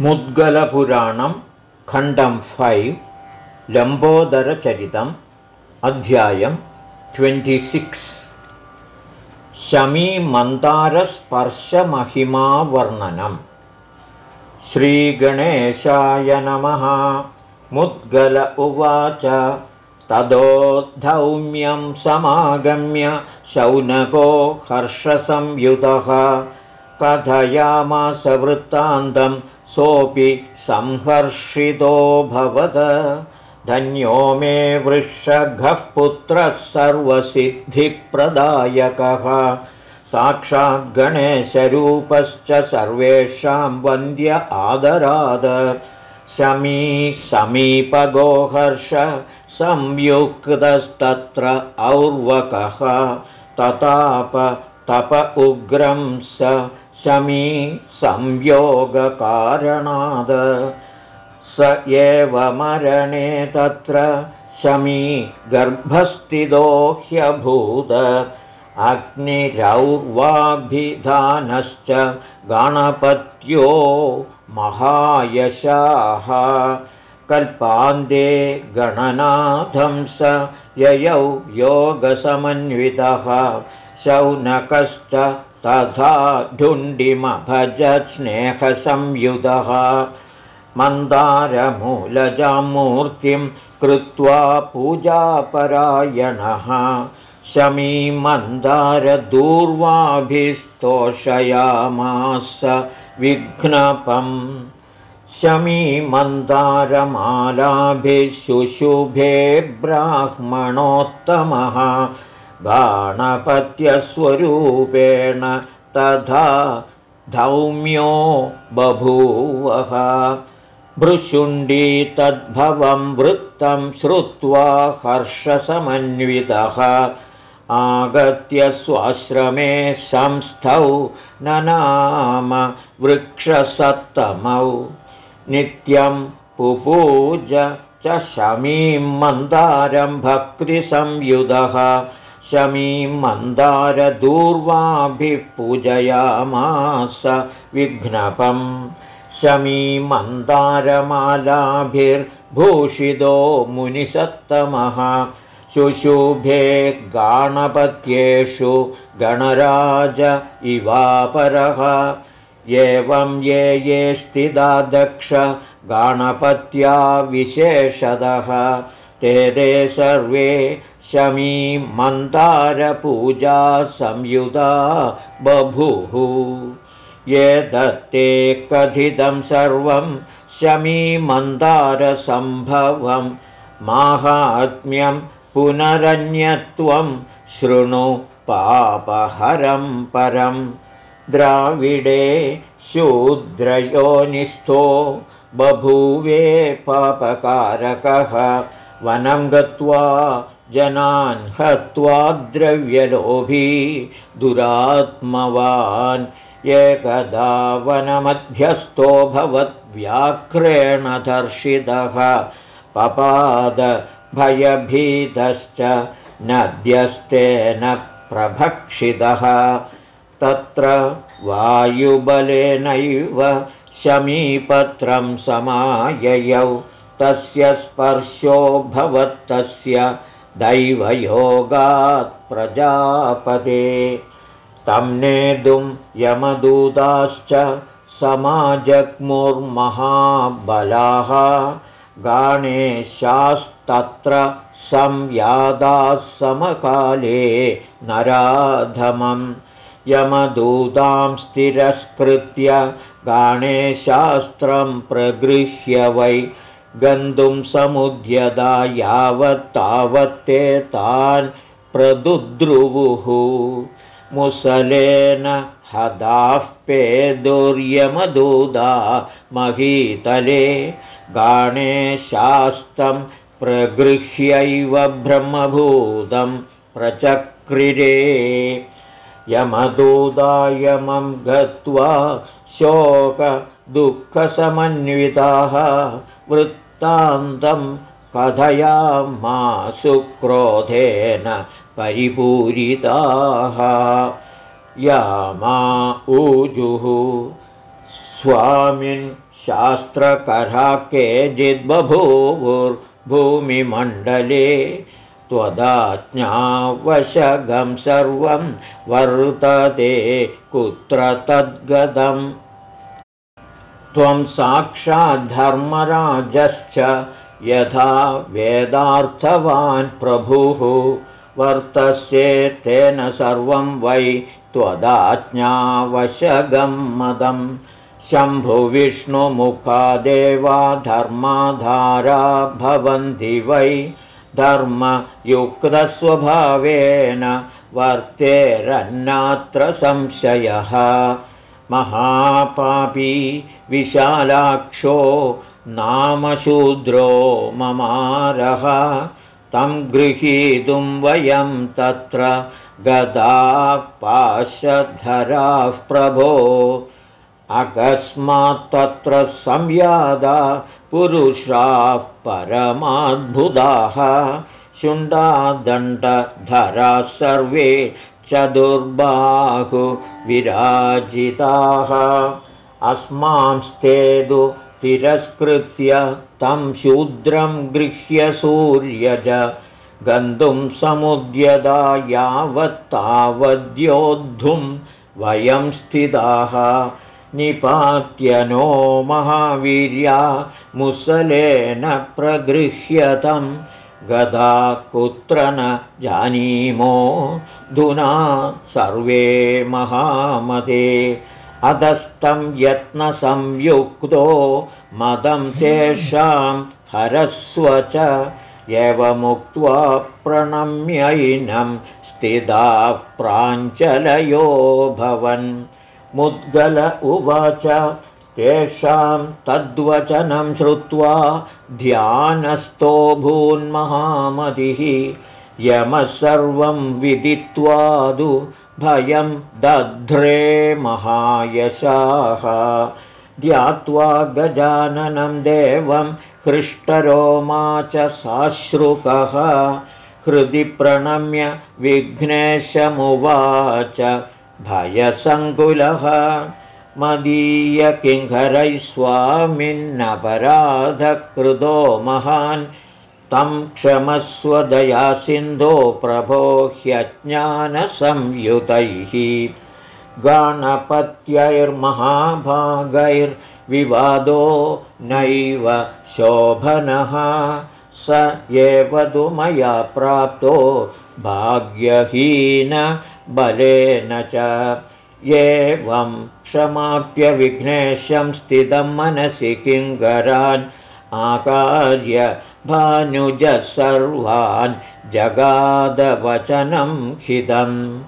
मुद्गलपुराणं खण्डं फैव् लम्बोदरचरितम् अध्यायं ट्वेण्टिसिक्स् शमीमन्दारस्पर्शमहिमावर्णनम् श्रीगणेशाय नमः। मुद्गल उवाच। तदोद्धौम्यं समागम्य शौनको हर्षसंयुतः। कथयामासवृत्तान्तं सोऽपि संहर्षितोऽभवत् धन्यो मे वृषघः पुत्रः सर्वसिद्धिप्रदायकः। साक्षाद्गणेशरूपश्च सर्वेषां वन्द्य आदराद। शमी समीपगोहर्ष संयुक्तस्तत्र और्वकः। तताप तप उग्रं स शमी संयोगकारणाद्। स एव मरणे तत्र शमी गर्भस्थितो ह्यभूद। अग्निरौर्वाभिधानश्च गणपत्यो महायशाः। कल्पान्ते गणनाथं स ययौ योगसमन्वितः। शौनकश्च तथा स्नेहसंयुधः मन्दारमूलजां मूर्तिं कृत्वा पूजापरायणः शमीमन्दारदूर्वाभिस्तोषयामास विघ्नपम् शमीमन्दारमालाभिशुशुभे ब्राह्मणोत्तमः गाणपत्यस्वरूपेण तथा धौम्यो बभूवः। भृशुण्डी तद्भवं वृत्तं श्रुत्वा हर्षसमन्वितः। आगत्य स्वाश्रमे संस्थौ ननाम वृक्षसत्तमौ। नित्यं पुपूज च शमीं मन्दारं भक्तिसंयुधः शमीं मन्दारदूर्वाभिः पूजयामास विघ्नपम् शमी मन्दारमालाभिर्भूषितो मुनिसत्तमः। शुशुभे गाणपत्येषु गणराज इवापरः। एवं ये ये स्थिता दक्ष गाणपत्या विशेषदः ते ते सर्वे शमी मन्दारपूजा संयुता बभुः। ये दत्ते कथितं सर्वं शमीमन्दारसम्भवं। माहात्म्यं पुनरन्यत्वं शृणु पापहरं परं। द्राविडे शूद्रयोनिस्थो बभूवे पापकारकः। वनं गत्वा जनान् हत्वा द्रव्यलोभी दुरात्मवान्। एकदा वनमध्यस्थो भवद्व्याघ्रेण दर्शितः पपादभयभीतश्च नद्यस्तेन प्रभक्षितः। तत्र वायुबलेनैव शमीपत्रं समाययौ। तस्य स्पर्शो भवत्तस्य दैवयोगात् प्रजापदे तं नेतुं यमदूताश्च समाजग्मुर्महाबलाः। गाणेशास्तत्र संयादाः समकाले नराधमं यमदूतां स्थिरस्कृत्य गाणेशास्त्रं प्रगृह्य वै गन्तुं समुद्यदा यावत्तावत्ते तान् प्रदुद्रुवुः। मुसलेन हदाः पेदुर्यमदूदा महीतले गाणेशास्तं प्रगृह्यैव ब्रह्मभूतं प्रचक्रिरे। यमदूदायमं गत्वा शोकदुःखसमन्विताः वृत्तान्तं कथयामासु क्रोधेन परिपूरिताः। यामा ऊजुः। स्वामिन् शास्त्रकरा केचिद्बभूवुर्भूमिमण्डले त्वदाज्ञावशगं सर्वं वर्तते कुत्र तद्गतम् त्वं साक्षाद्धर्मराजश्च यथा वेदार्थवान् प्रभुः वर्तस्येत्तेन सर्वं वै त्वदाज्ञावशगं मदम् शम्भुविष्णुमुखादेवा धर्माधारा भवन्ति वै। धर्मयुक्तस्वभावेन वर्तेरन्नात्र संशयः। महापापी विशालाक्षो नामशूद्रो ममारः तं गृहीतुं वयं तत्र पाशधराः प्रभो। अकस्मात्तत्र संयादा पुरुषाः परमाद्भुताः। शुण्डादण्डधराः सर्वे चतुर्बाहुविराजिताः अस्मांस्तेदु तिरस्कृत्य तं शूद्रं गृह्य सूर्यज गन्तुं समुद्यदा यावत्तावद्योद्धुं वयं स्थिताः। निपात्यनो महावीर्या मुसलेन प्रगृह्यतं गदा कुत्र न जानीमो धुना सर्वे महामते अधस्तं यत्नसंयुक्तो मदं तेषां हरस्व च एवमुक्त्वा प्रणम्यैनं स्थिताः प्राञ्चलयो भवन्। मुद्गल उवाच तेषां तद्वचनं श्रुत्वा ध्यानस्थो भून्महामतिः। यमः सर्वं विदित्वादु भयं दध्रे महायशाः। ध्यात्वा गजाननं देवं हृष्टरोमा च साश्रुकः हृदि प्रणम्य विघ्नेशमुवाच भयसङ्कुलः। मदीयकिङ्घरैः स्वामिन्नपराधकृतो महान् तं क्षमस्वदया सिन्धो प्रभो ह्यज्ञानसंयुतैः। गणपत्यैर्महाभागैर्विवादो नैव शोभनः। स एव तु मया प्राप्तो भाग्यहीनबलेन च। एवं क्षमाप्यविघ्नेशं स्थितं मनसि किङ्करान् आकार्य भानुजः सर्वान् जगादवचनं खिदम्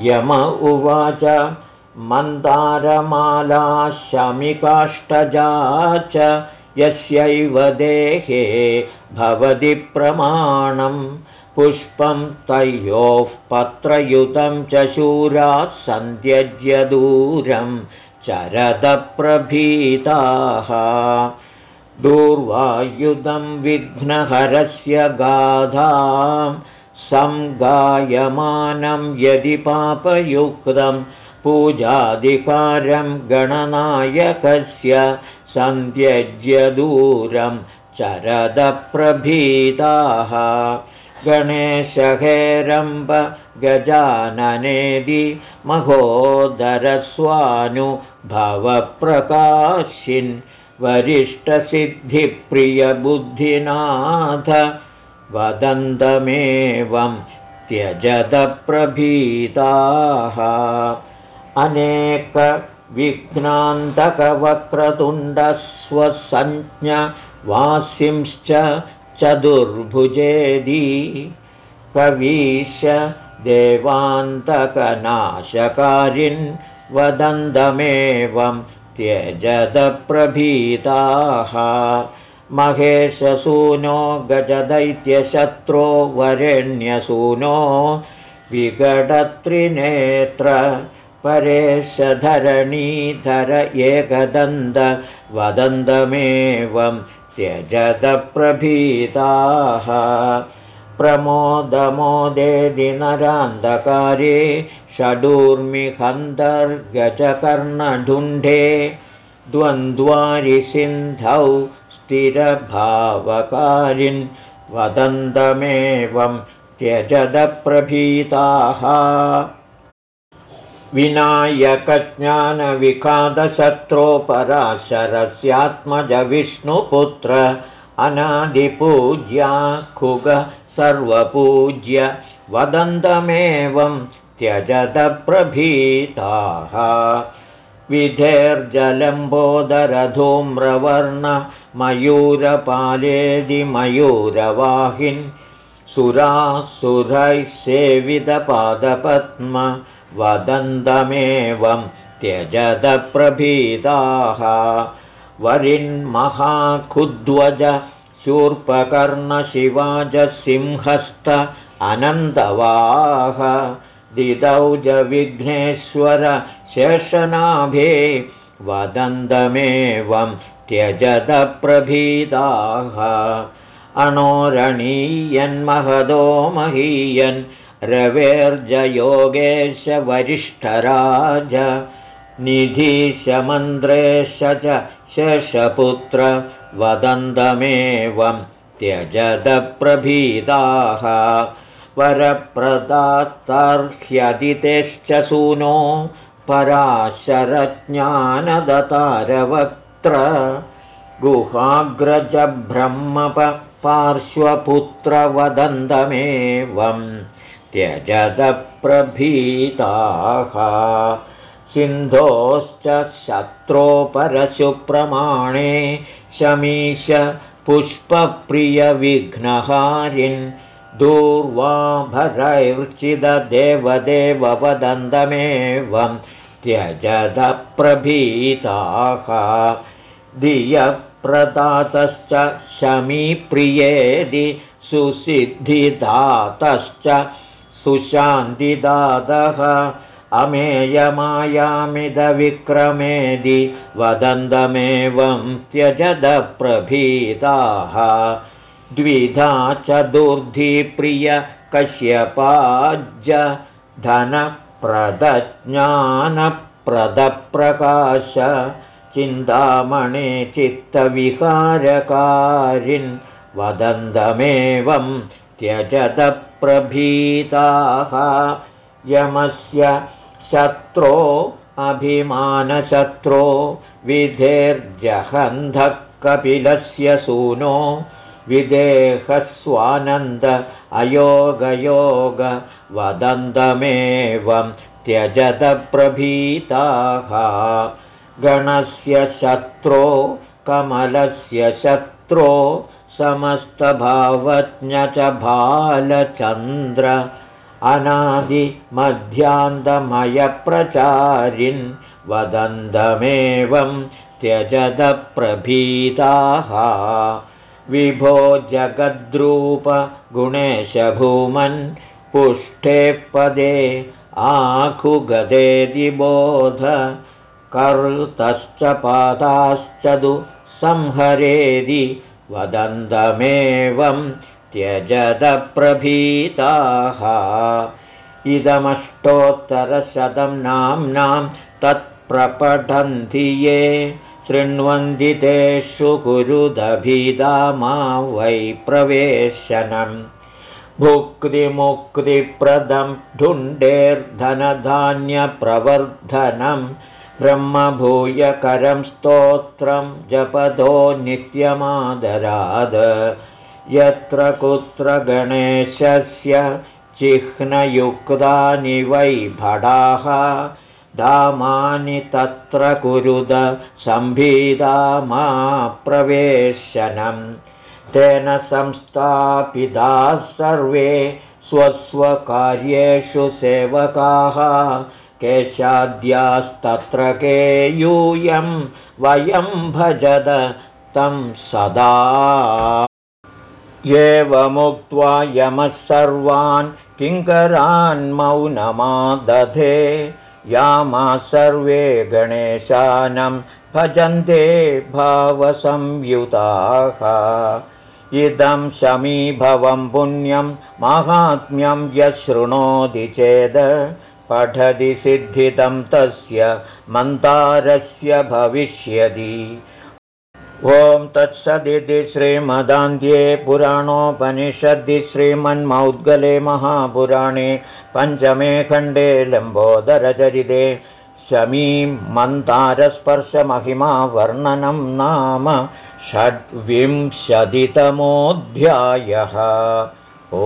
यम उवाच मन्दारमाला शमिकाष्टजा च यस्यैव देहे भवति प्रमाणं। पुष्पं तयोः पत्रयुतं च शूराः सन्त्यज्य दूरं। चरदप्रभीताः दूर्वायुधं विघ्नहरस्य गाधां संगायमानं यदि पापयुक्तं पूजाधिकारं गणनायकस्य सन्त्यज्य दूरं चरदप्रभीताः। गणेशहेरम्ब गजाननेदि महोदरस्वानुभवप्रकाशिन् वरिष्ठसिद्धिप्रियबुद्धिनाथ वदन्तमेवं त्यजदप्रभीताः। अनेकविघ्नान्तकवक्रतुण्डस्वसञ्ज्ञवासिंश्च चतुर्भुजेदी कवीश देवान्तकनाशकारिन् वदन्तमेवं त्यजदप्रभीताः। महेशसूनो गजदैत्यशत्रो वरेण्यसूनो विगडत्रिनेत्र परेशधरणीधर एकदन्त वदन्तमेवं त्यजदप्रभीताः। प्रमोदमोदे दिनरान्धकारे षडूर्मिहन्तर्गजकर्णढुण्ढे द्वन्द्वारिसिन्धौ स्थिरभावकारिन् वदन्तमेवं त्यजदप्रभीताः। विनायकज्ञानविखादशत्रोपराशरस्यात्मजविष्णुपुत्र अनादिपूज्या खुग सर्वपूज्य वदन्तमेवं त्यजदप्रभीताः विधेर्जलम्बोदरधूम्रवर्णमयूरपालेदिमयूरवाहिन् सुरासुरैः सेवितपादपद्म वदन्तमेवं त्यजदप्रभीताः। वरिन्महाखुद्वज शूर्पकर्णशिवाजसिंहस्त अनन्दवाह दिदौजविघ्नेश्वर शेषनाभे वदन्तमेवं त्यजदप्रभीताः अणोरणीयन्महदो महीयन् रवेर्जयोगेशवरिष्ठराज निधीशमन्द्रेश च शेषपुत्र वदन्तमेवं त्यजदप्रभीताः वरप्रदातर्ह्यदितेश्च सूनो पराशरज्ञानदतारवक्त्र गुहाग्रजब्रह्मप पार्श्वपुत्रवदन्तमेवं त्यजदप्रभीताः सिन्धोश्च शत्रोपरशुप्रमाणे शमीश पुष्पप्रियविघ्नहारिन् दूर्वाभरैर्चिददेवदेव वदन्तमेवं त्यजदप्रभीताः धियप्रदातश्च शमीप्रियेदि सुसिद्धिदातश्च सुशान्तिदातः अमेयमायामिदविक्रमेदि वदन्तमेवं त्यजदप्रभीताः द्विधा चतुर्धिप्रियकश्यपाज्य धनप्रदज्ञानप्रदप्रकाश चिन्तामणे चित्तविहारकारिन् वदन्तमेवं त्यजदप्रभीताः यमस्य शत्रो अभिमानशत्रो विधेर्जहन्धः कपिलस्य सूनो विदेहस्वानन्द अयोगयोग वदन्तमेवं त्यजतप्रभीताः गणस्य शत्रो कमलस्य शत्रो समस्तभावज्ञ च बालचन्द्र। अनादिमध्यान्तमयप्रचारिन् वदन्तमेवं त्यजदप्रभीताः विभो जगद्रूपगुणेशभूमन् पुष्ठे पदे आखुगदेदिबोध कर्तश्च पादाश्च दु संहरेदि वदन्तमेवं त्यजदप्रभीताः। इदमष्टोत्तरशतं नाम्नां तत्प्रपठन्ति ये शृण्वन्ति तेषु कुरुदभिदा मा वै प्रवेशनम्। भुक्तिमुक्तिप्रदं ढुण्डेर्धनधान्यप्रवर्धनं ब्रह्मभूयकरं स्तोत्रं जपदो नित्यमादराद। यत्र कुत्र गणेशस्य चिह्नयुक्तानि वै भडाः धामानि तत्र कुरुद सम्भीदा मा प्रवेशनं तेन संस्थापिताः सर्वे स्वस्वकार्येषु सेवकाः। केशाद्यास्तत्र के यूयं वयं भजद तं सदा। एवमुक्त्वा यमः सर्वान् किङ्करान्मौनमादधे यामा सर्वे गणेशानं भजन्ते भावसंयुताः। इदं शमीभवं पुण्यं माहात्म्यं यशृणोति चेद्। पठति सिद्धितं तस्य मन्तारस्य भविष्यति ॐ तत्सदिति श्रीमदान्ध्ये पुराणोपनिषद्दि श्रीमन्मौद्गले महापुराणे पञ्चमे खण्डे लम्बोदरचरिते शमीं मन्तारस्पर्शमहिमा वर्णनं नाम षड्विंशतितमोऽध्यायः। ओ